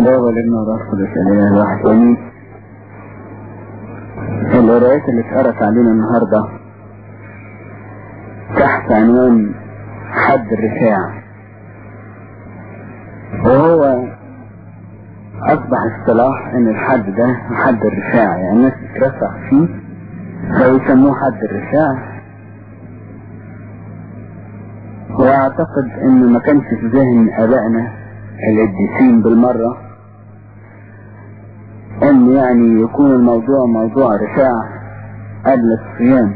الله ولدنا ورسول الإله الواحد آمين القراءات اللي اتقرت علينا النهاردة تحت عنوان حد الرفاع وهو أصبح اصطلاح إن الحد ده حد الرفاع يعني الناس بترفع فيه فيسموه حد الرفاع وأعتقد انه ما كانش في ذهن آبائنا القديسين بالمرة ان يعني يكون الموضوع موضوع رفاع قبل الصيام.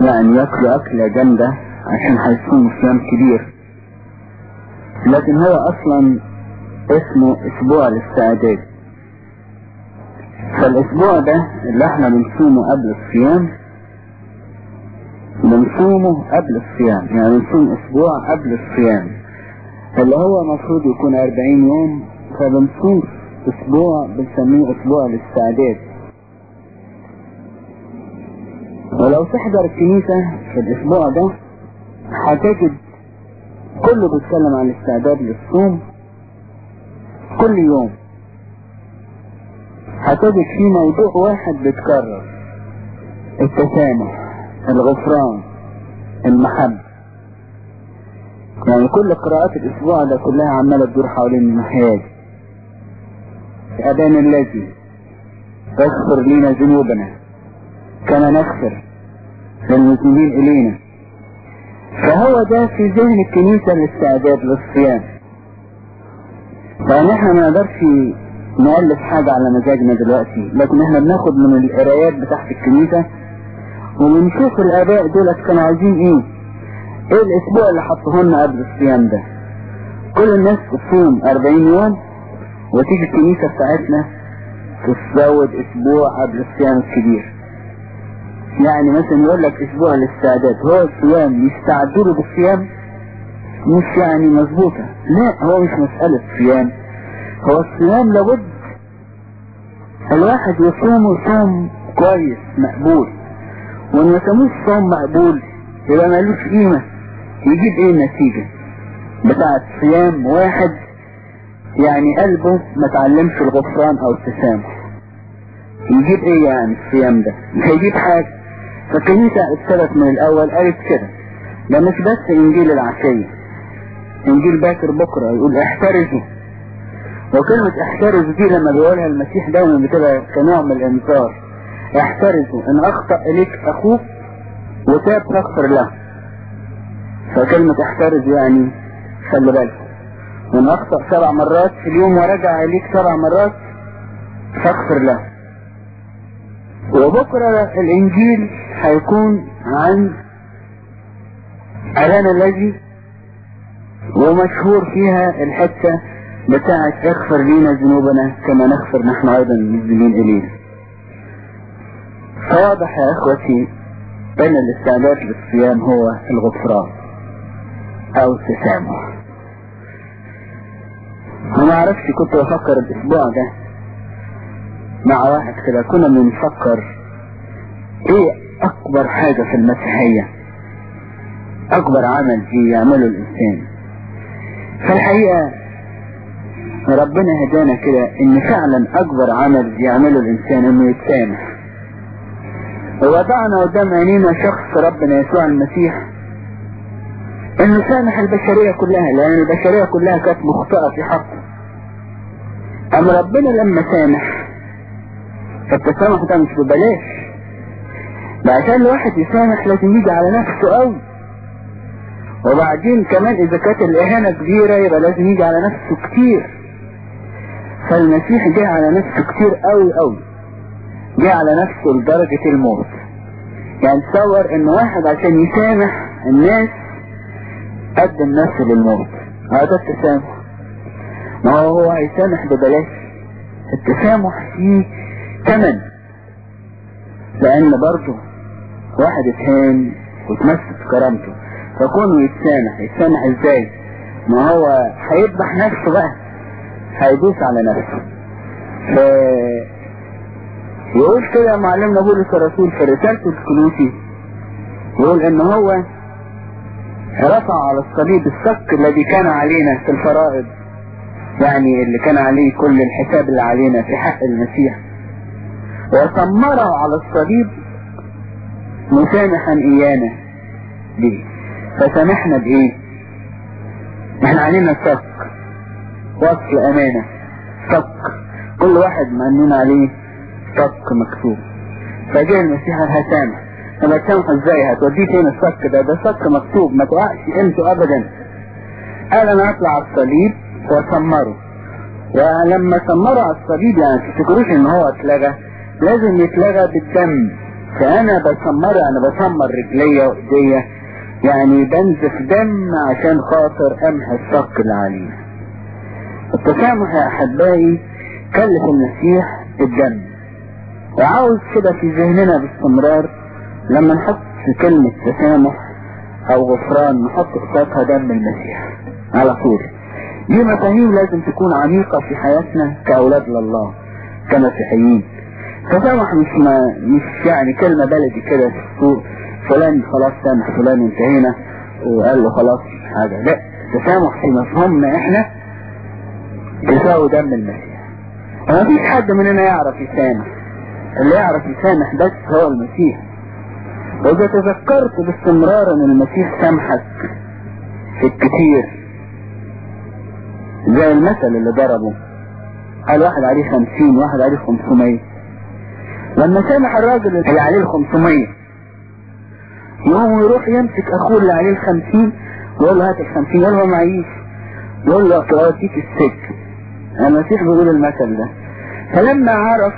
يعني ياكلوا أكلة جامدة عشان هيصوموا صيام كبير. لكن هو أصلا اسمه أسبوع الاستعداد. فالأسبوع ده اللي إحنا بنصومه قبل الصيام بنصومه قبل الصيام. يعني بنصوم أسبوع قبل الصيام. اللي هو المفروض يكون 40 يوم فبنصوم أسبوع بنسميه أسبوع الاستعداد ولو تحضر الكنيسة في الأسبوع ده هتجد كله بيتكلم عن الاستعداد للصوم كل يوم. هتجد فيه موضوع واحد بيتكرر التسامح الغفران المحبة. يعني كل قراءات الأسبوع ده كلها عمالة تدور حوالين الناحية دي أبانا الذي اغفر لنا ذنوبنا كما نغفر للمذنبين إلينا. فهو ده في ذهن الكنيسة الاستعداد للصيام. فإن إحنا ما نقدرش نألف حاجة على مزاجنا دلوقتي لكن إحنا بناخد من القرايات بتاعت الكنيسة وبنشوف الآباء دولت كانوا عايزين إيه؟ إيه الأسبوع اللي حطوه لنا قبل الصيام ده؟ كل الناس تصوم 40 يوم وتيجي الكنيسة بتاعتنا تزود أسبوع قبل الصيام الكبير. يعني مثلا يقول لك أسبوع الاستعداد هو الصيام يستعدوا له بالصيام مش يعني مظبوطة. لا هو مش مسألة صيام. هو الصيام لابد الواحد يصوم صوم كويس مقبول. وإن ما سموش صوم مقبول يبقى مالوش قيمة. يجيب إيه النتيجة؟ بتاعت صيام واحد يعني قلبه ما تعلمش الغفران أو التسامح. يجيب إيه يعني الصيام ده؟ مش هيجيب حاجة. فالكنيسة ابتدت من الأول قالت كده. ده مش بس إنجيل العشية. إنجيل باكر بكرة يقول احترزوا وكلمة احترزوا دي لما بيقولها المسيح دايما بتبقى كنوع من الإنذار. احترزوا إن أخطأ إليك أخوك وتاب فاغفر له. فكلمة احترز يعني خلي بالك. وان اخطأ سبع مرات في اليوم ورجع اليك سبع مرات فاغفر له. وبكرة الإنجيل هيكون عن ألان الذي ومشهور فيها الحتة بتاعت اغفر لنا ذنوبنا كما نغفر نحن أيضا المذنبين الينا فواضح يا إخوتي أن الاستعداد للصيام هو الغفران أو التسامح أنا عرفت كنت بفكر الأسبوع ده. مع واحد كده كنا بنفكر إيه أكبر حاجة في المسيحية؟ أكبر عمل يعمله الإنسان. فالحقيقة ربنا هدانا كده إن فعلا أكبر عمل يعمله الإنسان إنه يتسامح. ووضعنا قدام عينينا شخص ربنا يسوع المسيح إنه سامح البشرية كلها لأن البشرية كلها كانت مخطئة في حقه أما ربنا لما سامح فالتسامح ده مش ببلاش. ده عشان الواحد يسامح لازم يجي على نفسه قوي وبعدين كمان إذا كانت الإهانة كبيرة يبقى لازم يجي على نفسه كتير. فالمسيح جه على نفسه كتير قوي قوي جه على نفسه لدرجة الموت. يعني تصور إن واحد عشان يسامح الناس قدم نفسه للموت. هذا التسامح. ما هو هيسامح ببلاش التسامح فيه ثمن لأن برضه واحد اتهان وتمسك كرامته فكونه يتسامح يتسامح إزاي؟ ما هو هيذبح نفسه بقى. هيدوس على نفسه. ف يقول كده معلمنا بولس الرسول في رسالته الكلوسي يقول إن هو رفع على الصليب الصك الذي كان علينا في الفرائض. يعني اللي كان عليه كل الحساب اللي علينا في حق المسيح. وثمره على الصليب مسامحا إيانا به فسامحنا بإيه؟ إحنا علينا صك وصل أمانة. صك كل واحد منون عليه صك مكتوب. فجاء المسيح هسامح طب هتسامحه إزاي هتوديه فين الصك ده؟ ده صك مكتوب. ما توقعش قيمته ابدا. قال أنا اطلع على الصليب. واسمره ولما سمره على الصليب يعني تفتكروش إن هو اتلغى لازم يتلغى بالدم. فأنا بسمره أنا بسمر رجليا وإيديا يعني بنزف دم عشان خاطر أمحي الصك اللي علينا التسامح يا أحبائي كلف المسيح الدم وعاوز كده في ذهننا باستمرار لما نحط في كلمة تسامح أو غفران نحط قصادها دم المسيح. على طول. دي مفاهيم لازم تكون عميقة في حياتنا كأولاد لله كمسيحيين؟ تسامح مش ما مش يعني كلمة بلدي كده في السوق فلان خلاص سامح فلان انتهينا وقال له خلاص حاجة. لا تسامح في مفهومنا إحنا تساوي دم المسيح. وما فيش حد مننا يعرف يسامح. اللي يعرف يسامح بس هو المسيح. وإذا تذكرت باستمرار إن المسيح سامحك في الكثير زي المثل اللي ضربه. قال واحد عليه خمسين واحد عليه خمسمية. لما سامح الراجل اللي عليه الخمسمية يقوم يروح يمسك أخوه اللي عليه الخمسين ويقول له هات الخمسين يقول له معيش. يقول له اوديك السجن المسيح بيقول المثل ده. فلما عرف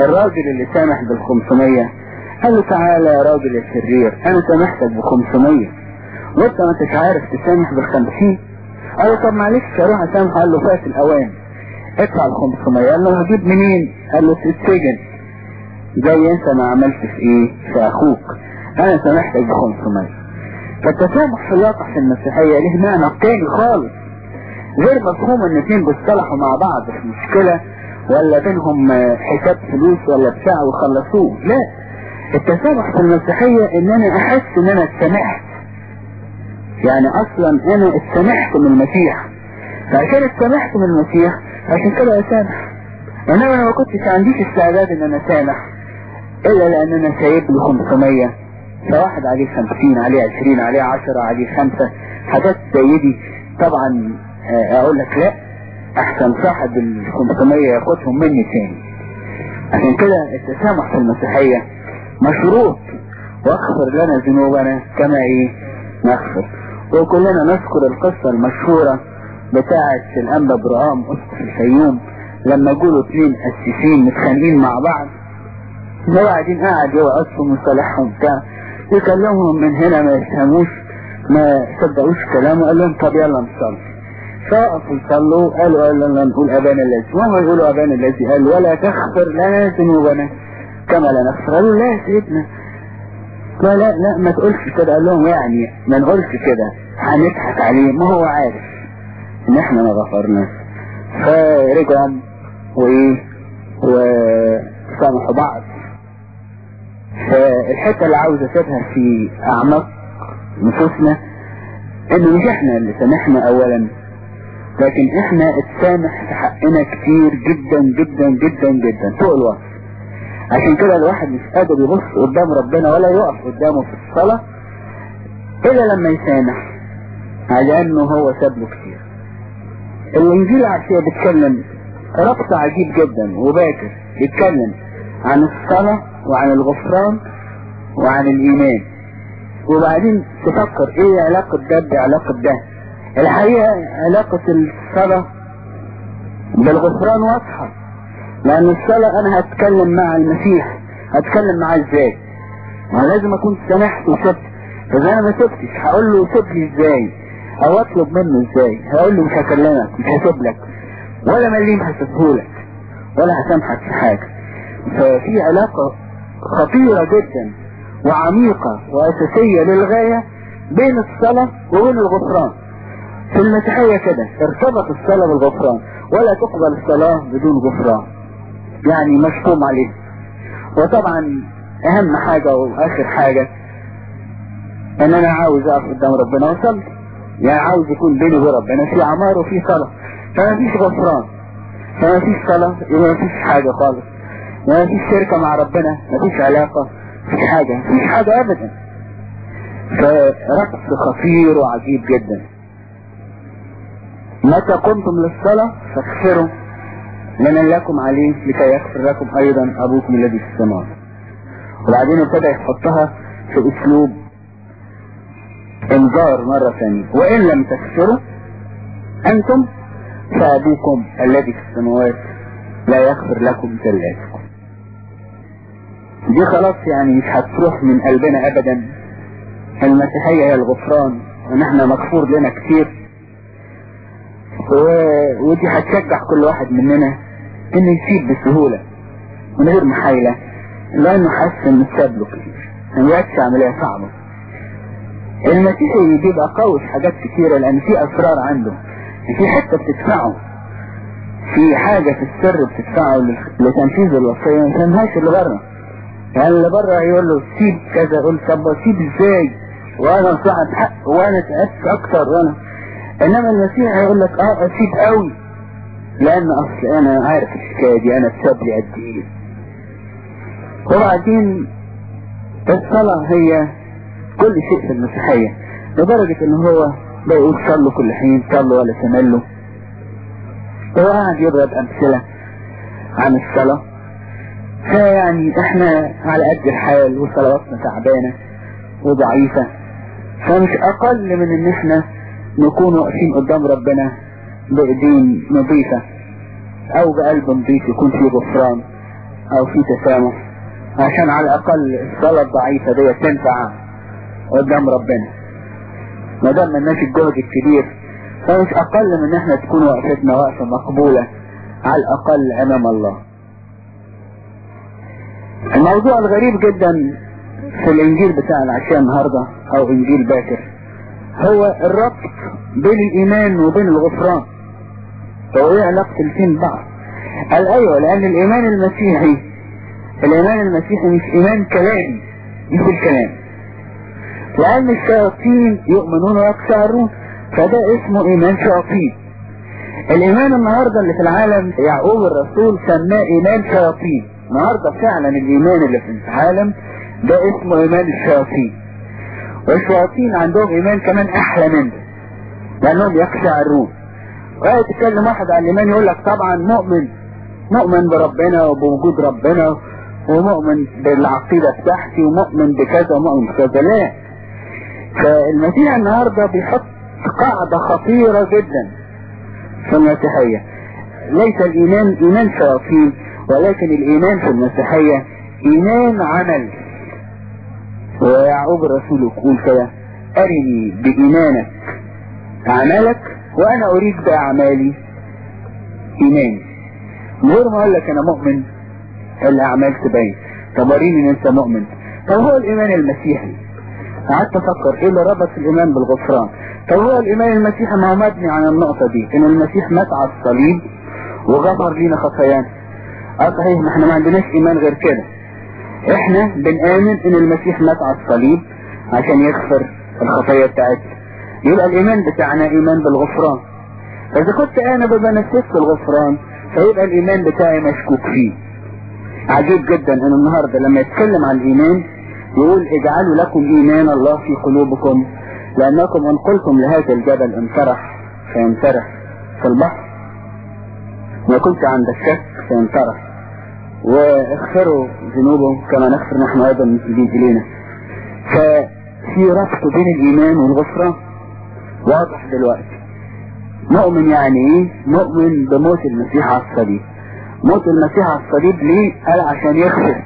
الراجل اللي سامح بالخمسمية قال له تعالى يا راجل يا شرير أنا سامحتك بخمسمية. وانت ما انتش عارف تسامح بالخمسين. قال له طب معلش أروح اسامح قال له فات الأوان. ادفع الخمسمية. قال له هجيب منين؟ قال له في السجن زي انت ما عملت في إيه؟ في أخوك. أنا سامحتك بخمسمية فالتسامح في الواقع في المسيحية له معنى تاني خالص. غير مفهوم إن اتنين بيصطلحوا مع بعض في مشكلة ولا بينهم حساب فلوس ولا بتاع وخلصوه. لا. التسامح في المسيحية إن أنا أحس إن أنا اتسامحت يعني أصلا أنا اتسامحت من المسيح. فعشان اتسامحت من المسيح عشان كده اسامح انما أنا ما كنتش عنديش استعداد إن أنا أسامح إلا لأن أنا سايب له 500 فواحد عليه 50 عليه 20 عليه 10 عليه 5 حاجات زي دي طبعا أقول لك لا. أحسن صاحب ال 500 ياخدهم مني تاني. عشان كده التسامح في المسيحية مشروط. واغفر لنا ذنوبنا كما إيه؟ نغفر. وكلنا نذكر القصة المشهورة بتاعة الأنبا برهام اسقف الفيوم. لما جولوا اتنين اسيسين متخانقين مع بعض هو قاعدين قاعد يوقفهم ويصالحهم بتاع يكلمهم من هنا ما يفهموش ما صدقوش كلامه قال لهم طب يلا نصلي. فوقفوا يصلوا قالوا يلا نقول أبانا الذي. وهم يقولوا أبانا الذي قال ولا تغفر لنا ذنوبنا كما لا نغفر قالوا لا يا سيدنا. لا لا لا ما تقولش كده. قال لهم يعني ما نقولش كده. هنضحك عليه. ما هو عارف إن إحنا ما غفرناش فرجعوا وإيه؟ وسامحوا بعض. فالحتة اللي عاوز أسيبها في أعماق نفوسنا ان مش إحنا اللي سامحنا اولا لكن إحنا اتسامح في حقنا كتير جدا جدا جدا جدا فوق الوصف. عشان كده الواحد مش قادر يبص قدام ربنا ولا يقف قدامه في الصلاة إلا لما يسامح على أنه هو ساب له كتير. الإنجيل العشية بيتكلم ربط عجيب جدا وباكر بيتكلم عن الصلاة وعن الغفران وعن الإيمان. وبعدين تفكر إيه علاقة ده بعلاقة ده. الحقيقة علاقة الصلاة بالغفران واضحة. لأن الصلاة أنا هتكلم مع المسيح هتكلم معاه إزاي؟ ما لازم أكون سمحت وسبت إذا أنا ما سبتش هقول له سيب لي إزاي؟ أو أطلب منه إزاي؟ هقول له مش هكلمك مش هسيب لك ولا مليم هسيبهولك ولا هسامحك في حاجة ففي علاقة خطيرة جدا وعميقة وأساسية للغاية بين الصلاة وبين الغفران في المسيحية كده ارتبط الصلاة بالغفران ولا تقبل الصلاة بدون غفران يعني مشكوم عليه. وطبعا أهم حاجة وآخر حاجة إن أنا عاوز أقف قدام ربنا. واصلي يعني عاوز يكون بيني وبين ربنا. في عمار وفي صلاة. فما فيش غفران. فما فيش صلاة. يبقى ما فيش حاجة خالص. ما فيش شركة مع ربنا. ما فيش علاقة. ما فيش حاجة. ما فيش حاجة أبدا. فرقص خطير وعجيب جدا. متى قمتم للصلاة؟ فاغفروا. لمن لكم عليه لكي يغفر لكم أيضا أبوكم الذي في السماء. وبعدين ابتدى يحطها في أسلوب إنذار مرة ثانية. وإن لم تغفروا أنتم فأبوكم الذي في السماوات لا يغفر لكم زلاتكم دي خلاص يعني مش هتروح من قلبنا أبدا. المسيحية هي الغفران ونحن مغفور لنا كتير. ودي هتشجع كل واحد مننا إنه يسيب بسهولة من غير محايلة لأنه حاسس ساب له كتير. يبقاش عملية صعبة المسيحي بيبقى قوي في حاجات كتيرة لأن في أسرار عنده. في حتة بتدفعه. في حاجة في السر بتدفعه لتنفيذ الوصية. ما فهمهاش اللي بره. يعني اللي بره يقول له سيب كذا يقول طب سيب إزاي؟ وأنا صاحب حق وأنا تعبت أكتر وأنا إنما المسيح هيقول لك آه اسيب قوي. لأن أصل أنا عارف الحكاية دي أنا اتساب لي قد إيه وبعدين الصلاة هي كل شيء في المسيحية لدرجة إن هو بيقول صلوا كل حين صلوا ولا تملوا. هو قاعد يضرب أمثلة عن الصلاة. فيعني إحنا على قد الحال وصلواتنا تعبانة وضعيفة. فمش أقل من إن إحنا نكون واقفين قدام ربنا بإيدين نظيفة أو بقلب نظيف يكون فيه غفران أو فيه تسامح. عشان على الأقل الصلاة الضعيفة دي تنفع قدام ربنا. ما دام مالناش الجهد الكبير فمش أقل من ان إحنا تكون وقفتنا وقفة مقبولة على الأقل أمام الله. الموضوع الغريب جدا في الإنجيل بتاع العشاء النهاردة أو إنجيل باكر. هو الربط بين الإيمان وبين الغفران. هو إيه علاقة الاثنين ببعض قال أيوه لأن الإيمان المسيحي الإيمان المسيحي مش إيمان كلامي مش الكلام. لأن الشياطين يؤمنون ويقشعرون فده اسمه إيمان شياطين. الإيمان النهاردة اللي في العالم يعقوب الرسول سماه إيمان شياطين. النهاردة فعلا الإيمان اللي في العالم ده اسمه إيمان الشياطين. والشياطين عندهم إيمان كمان أحلى من لأنهم يقشعرون وقت تتكلم واحد عن الإيمان يقول لك طبعا مؤمن مؤمن بربنا وبوجود ربنا ومؤمن بالعقيدة بتاعتي ومؤمن بكذا ومؤمن بكذا. لا. فالمسيح النهاردة بيحط قاعدة خطيرة جدا في المسيحية. ليس الإيمان إيمان شياطين ولكن الإيمان في المسيحية إيمان عمل. ويعقوب الرسول يقول كده أرني بإيمانك. أعمالك وأنا أريد بأعمالي إيماني. غير ما أقول لك أنا مؤمن الاعمال تبين. طب وريني إن أنت مؤمن. طب هو الإيمان المسيحي. قعدت أفكر إيه اللي ربط الإيمان بالغفران؟ طب هو الإيمان المسيحي ما هو مبني على النقطة دي إن المسيح مات على الصليب وغفر لينا خطايانا. آه صحيح ما إحنا ما عندناش إيمان غير كده. إحنا بنآمن إن المسيح مات على الصليب عشان يغفر الخطايا بتاعتنا. يبقى الإيمان بتاعنا إيمان بالغفران. فإذا كنت أنا ببنفذ الغفران فيبقى الإيمان بتاعي مشكوك فيه. عجيب جدا إن النهاردة لما يتكلم عن الإيمان يقول اجعلوا لكم إيمان الله في قلوبكم لأنكم إن قلتم لهذا الجبل انطرح فينطرح في البحر. وكنت عندك شك فينطرح واغفروا ذنوبهم كما نغفر نحن أيضا المسلمين الينا ففي ربط بين الإيمان والغفران. واضح دلوقتي. مؤمن يعني إيه؟ مؤمن بموت المسيح على الصليب. موت المسيح على الصليب ليه؟ قال عشان يغفر.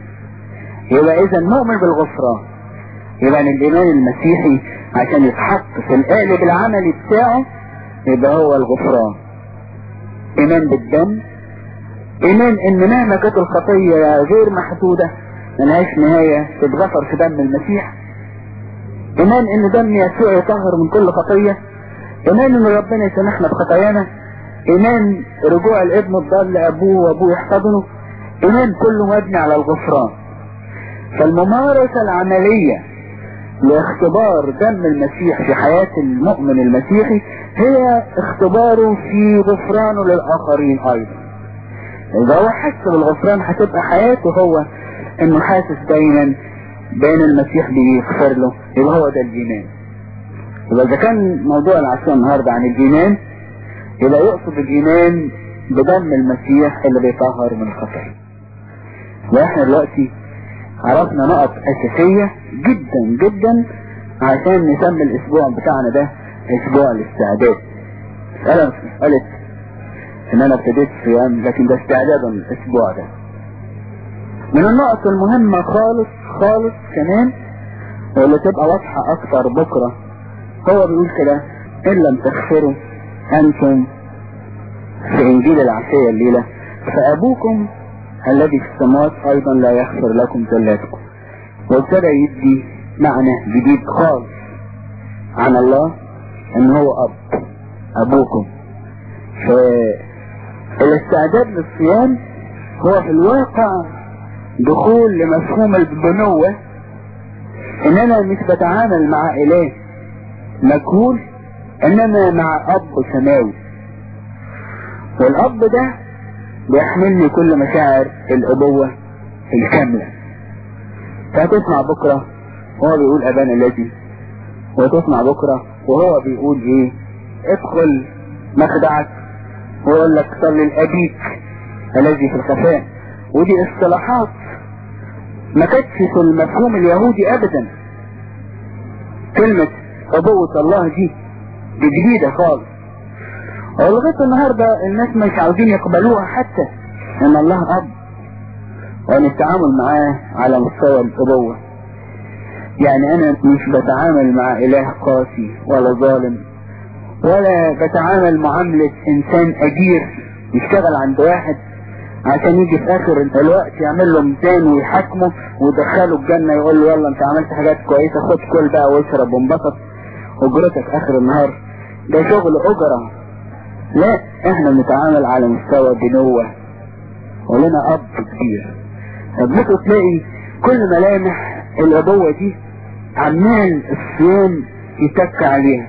يبقى اذا مؤمن بالغفران يبقى ان الإيمان المسيحي عشان يتحط في القالب العملي بتاعه يبقى هو الغفران إيمان بالدم. إيمان إن مهما كانت الخطية غير محدودة ملهاش نهاية تتغفر في دم المسيح. إيمان إن دم يسوع يطهر من كل خطية. إيمان إن ربنا يسامحنا بخطايانا. إيمان رجوع الابن الضال لأبوه وأبوه يحتضنه. إيمان كله مبني على الغفران. فالممارسة العملية لاختبار دم المسيح في حياة المؤمن المسيحي هي اختباره في غفرانه للآخرين أيضا. إذا هو حس بالغفران هتبقى حياته هو إنه حاسس دايما بين المسيح بيغفر له. يبقى هو ده الإيمان. يبقى إذا كان موضوع العشاء النهاردة عن الإيمان يبقى يقصد الإيمان بدم المسيح اللي بيطهر من الخطر وإحنا دلوقتي عرفنا نقط أساسية جدا جدا عشان نسمي الأسبوع بتاعنا ده أسبوع الاستعداد. مسألة مش مسألة إن أنا ابتديت صيام لكن ده استعداد الأسبوع ده. من النقط المهمة خالص خالص كمان واللي تبقى واضحة أكتر بكرة هو بيقول كده إن لم تغفروا أنتم في إنجيل العشية الليلة فأبوكم الذي في السماوات أيضا لا يغفر لكم زلاتكم وابتدى يدي معنى جديد خالص عن الله إن هو أب أبوكم. فالاستعداد للصيام هو في الواقع دخول لمفهوم البنوة ان أنا مش بتعامل مع إله. مجهول إنما مع أب سماوي والأب ده بيحملني كل مشاعر الأبوة الكاملة. فهتسمع بكرة وهو بيقول أبانا الذي وتسمع بكرة وهو بيقول إيه؟ ادخل مخدعك ويقول لك صلي لأبيك الذي في الخفاء. ودي اصطلاحات ما كانتش في المفهوم اليهودي ابدا. كلمة ابوة الله دي دي جديدة خالص. ولغاية النهاردة الناس مش عاوزين يقبلوها حتى إن الله اب وان التعامل معاه على مستوى الأبوة. يعني أنا مش بتعامل مع إله قاسي ولا ظالم ولا بتعامل معاملة إنسان أجير يشتغل عند واحد عشان يجي في آخر الوقت يعمل له ميزان ويحاكمه ويدخله الجنة يقول له يلا أنت عملت حاجات كويسة خد كل بقى واشرب وانبسط. أجرتك آخر النهار ده شغل أجرة. لا إحنا بنتعامل على مستوى بنوة ولنا أب كبير. فبنكو تلاقي كل ملامح الابوة دي عمال الصيام يتك عليها.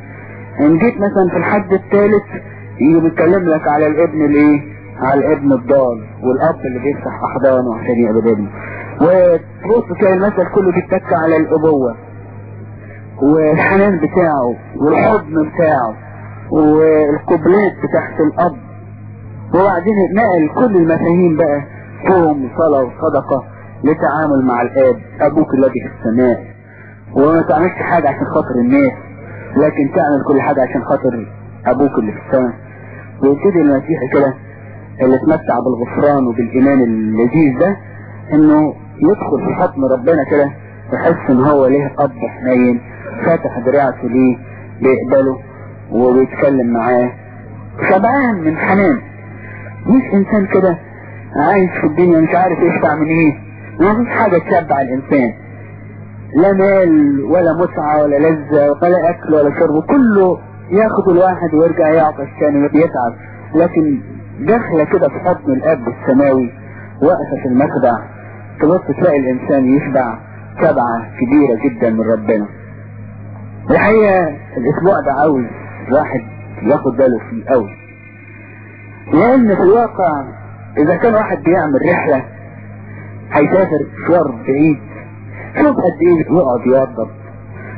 إن جيت مثلا في الحد الثالث يجي بيتكلم لك على الابن الإيه؟ على الابن الضال والأب اللي بيفتح أحضانه عشان يقبل ابنه. وتبص تلاقي المثل كله بيتك على الأبوة. والحنان بتاعه والحضن بتاعه والقبلات بتاعت الأب. وبعدين نقل كل المفاهيم بقى صوم وصلاة وصدقة لتعامل مع الآب. أبوك الذي في السماء. وما تعملش حاجة عشان خاطر الناس لكن تعمل كل حاجة عشان خاطر أبوك اللي في السماء. ويبتدي المسيح كده اللي اتمتع بالغفران وبالإيمان اللذيذ ده إنه يدخل في حضن ربنا كده يحس إن هو ليه أب حنين فاتح دراعته ليه بيقبله وبيتكلم معاه. شبعان من حنان. مش إنسان كده عايش في الدنيا مش عارف يشبع من إيه. ما فيش حاجة تشبع الإنسان. لا مال ولا متعة ولا لذة ولا أكل ولا شرب كله ياخد الواحد ويرجع يعطش تاني ويتعب. لكن داخلة كده في حضن الأب السماوي واقفة في المخدع تبص تلاقي الإنسان يشبع شبعة كبيرة جدا من ربنا. الحقيقة الأسبوع ده عاوز واحد ياخد باله فيه قوي لأن في الواقع إذا كان واحد بيعمل رحلة هيسافر مشوار بعيد شوف قد إيه يقعد يوضب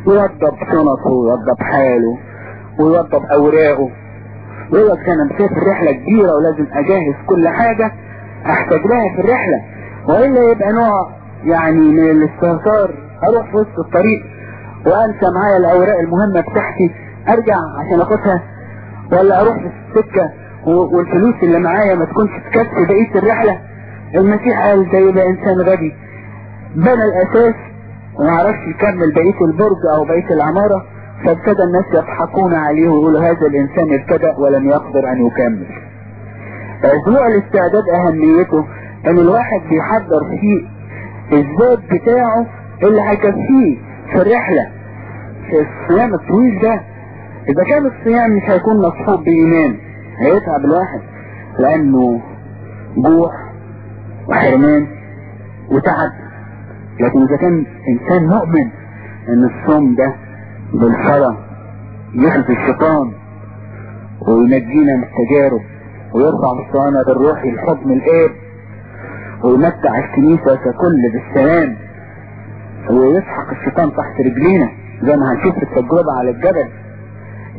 يوضب شنطه ويوضب حاله ويوضب أوراقه. ويقول لك أنا مسافر رحلة كبيرة ولازم أجهز كل حاجة أحتاج لها في الرحلة. وإلا يبقى نوع يعني من الاستهتار أروح في وسط الطريق وأنسى معايا الأوراق المهمة بتاعتي. أرجع عشان أخدها ولا أروح في السكة والفلوس اللي معايا ما تكونش تكفي بقية الرحلة. المسيح قال ده يبقى إنسان غبي. بنى الأساس وما عرفش يكمل بقية البرج أو بقية العمارة فابتدى الناس يضحكون عليه ويقولوا هذا الإنسان ابتدأ ولم يقدر أن يكمل. أسبوع الاستعداد أهميته إن الواحد بيحضر فيه الذات بتاعه اللي هيكفيه. في الرحلة. في الصيام الطويل ده إذا كان الصيام مش هيكون مصحوب بإيمان هيتعب الواحد لأنه جوع وحرمان وتعب. لكن إذا كان إنسان مؤمن إن الصوم ده بالصلاة يخلف الشيطان وينجينا من التجارب ويرفع مستوانا بالروحي لحضن الآب ويمتع الكنيسة ككل بالسلام. ويسحق الشيطان تحت رجلينا زي ما هنشوف في التجربة على الجبل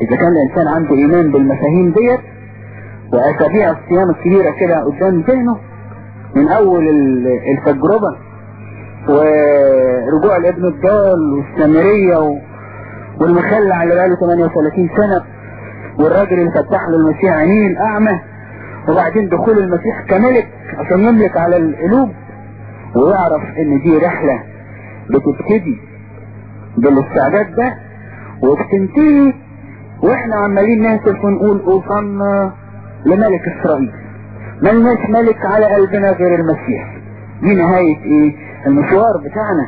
إذا كان الإنسان عنده إيمان بالمفاهيم ديت وأسابيع الصيام الكبيرة كده قدام ذهنه من أول التجربة ورجوع الابن الضال والسامرية. والمخلع اللي بقاله 38 سنة والراجل اللي فتح له المسيح عينيه الاعمى وبعدين دخول المسيح كملك عشان يملك على القلوب ويعرف إن دي رحلة بتبتدي بالاستعداد ده وبتنتهي وإحنا عمالين نهتف ونقول اوصلنا لملك إسرائيل. ملناش ملك على قلبنا غير المسيح. دي نهاية إيه؟ المشوار بتاعنا.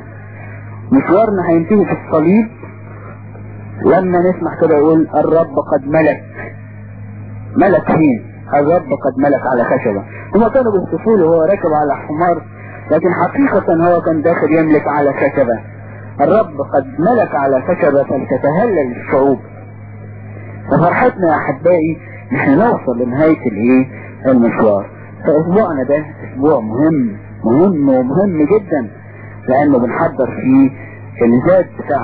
مشوارنا هينتهي في الصليب. لما نسمع كده يقول الرب قد ملك. ملك فين؟ الرب قد ملك على خشبة. هما كانوا بيوصفوا له هو راكب على حمار. لكن حقيقة هو كان داخل يملك على خشبة. الرب قد ملك على خشبة فلتتهلل الشعوب. ففرحتنا يا أحبائي نحن نوصل لنهاية الايه؟ المشوار. فأسبوعنا ده أسبوع مهم مهم ومهم جدا لأنه بنحضر فيه الذات بتاع